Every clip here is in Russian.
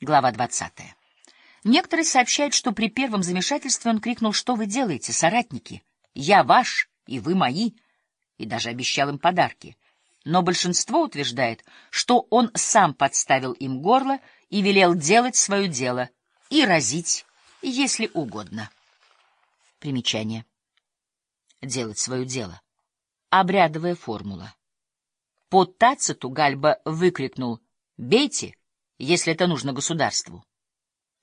Глава 20. Некоторые сообщают, что при первом замешательстве он крикнул «Что вы делаете, соратники? Я ваш, и вы мои!» и даже обещал им подарки. Но большинство утверждает, что он сам подставил им горло и велел делать свое дело и разить, если угодно. Примечание. Делать свое дело. Обрядовая формула. По Тациту Гальба выкрикнул «Бейте!» Если это нужно государству.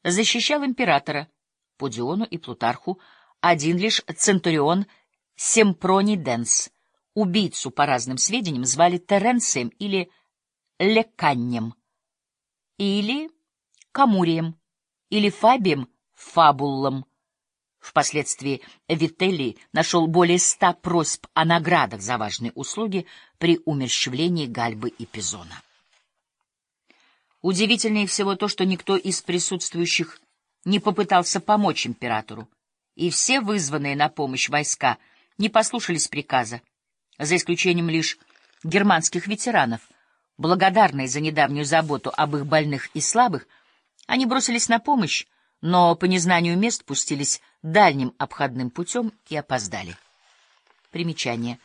Защищал императора, по Диону и Плутарху, один лишь Центурион Семпрони Денс. Убийцу, по разным сведениям, звали Теренцием или Леканнем, или Камурием, или Фабием Фабуллом. Впоследствии Вителли нашел более ста просьб о наградах за важные услуги при умерщвлении Гальбы и Пизона. Удивительнее всего то, что никто из присутствующих не попытался помочь императору, и все вызванные на помощь войска не послушались приказа, за исключением лишь германских ветеранов. Благодарные за недавнюю заботу об их больных и слабых, они бросились на помощь, но по незнанию мест пустились дальним обходным путем и опоздали. Примечание.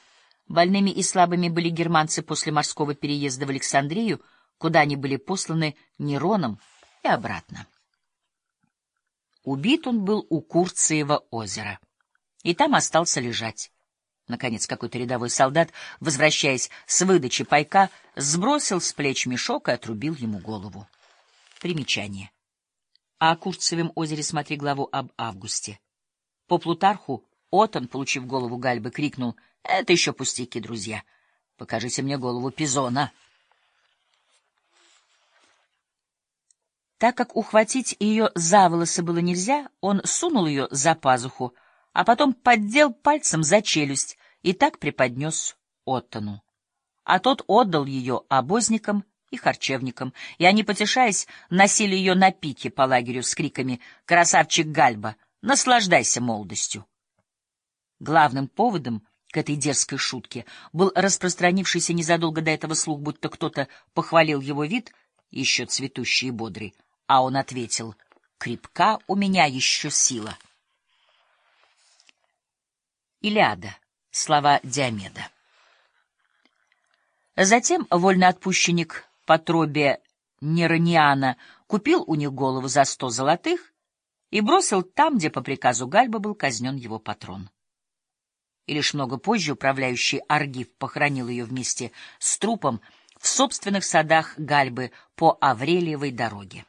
Больными и слабыми были германцы после морского переезда в Александрию — куда они были посланы Нероном и обратно. Убит он был у Курциева озера, и там остался лежать. Наконец какой-то рядовой солдат, возвращаясь с выдачи пайка, сбросил с плеч мешок и отрубил ему голову. Примечание. А о Курцевом озере смотри главу об августе. По Плутарху Отон, получив голову Гальбы, крикнул «Это еще пустяки, друзья! Покажите мне голову Пизона!» Так как ухватить ее за волосы было нельзя, он сунул ее за пазуху, а потом поддел пальцем за челюсть и так преподнес Оттону. А тот отдал ее обозникам и харчевникам, и они, потешаясь, носили ее на пике по лагерю с криками «Красавчик Гальба! Наслаждайся молодостью!» Главным поводом к этой дерзкой шутке был распространившийся незадолго до этого слух, будто кто-то похвалил его вид, еще цветущий и бодрый, а он ответил, «Крепка у меня еще сила». Илиада. Слова Диомеда. Затем вольноотпущенник Патробия Нерониана купил у них голову за сто золотых и бросил там, где по приказу Гальба был казнен его патрон. И лишь много позже управляющий Аргив похоронил ее вместе с трупом в собственных садах Гальбы по Аврелиевой дороге.